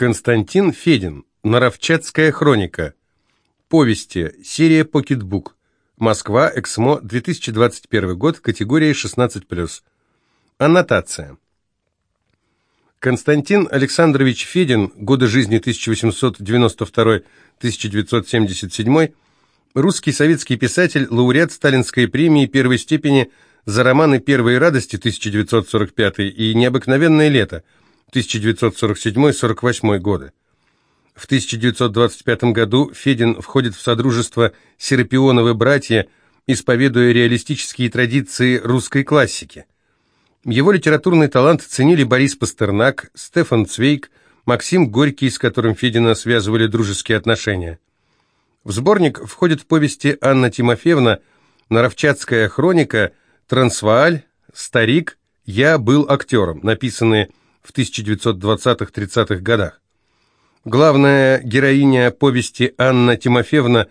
Константин Федин. Наровчатская хроника. Повести. Серия Pocket Book. Москва. Эксмо. 2021 год. Категория 16+. Аннотация. Константин Александрович Федин. Годы жизни 1892-1977. Русский советский писатель, лауреат Сталинской премии первой степени за романы «Первые радости» 1945 и «Необыкновенное лето» 1947-48 годы. В 1925 году Федин входит в содружество «Серапионовы братья», исповедуя реалистические традиции русской классики. Его литературный талант ценили Борис Пастернак, Стефан Цвейк, Максим Горький, с которым Федина связывали дружеские отношения. В сборник входят повести Анна Тимофеевна, Наровчатская хроника, Трансвааль, Старик, Я был актером, написанные в 1920-30-х годах. Главная героиня повести Анна Тимофеевна,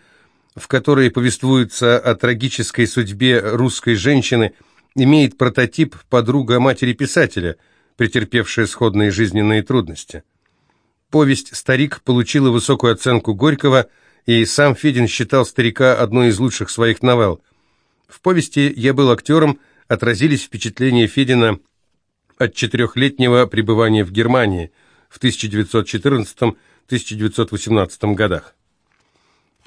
в которой повествуется о трагической судьбе русской женщины, имеет прототип подруга матери писателя, претерпевшая сходные жизненные трудности. Повесть «Старик» получила высокую оценку Горького, и сам Федин считал «Старика» одной из лучших своих новелл. В повести «Я был актером» отразились впечатления Федина от четырехлетнего пребывания в Германии в 1914-1918 годах.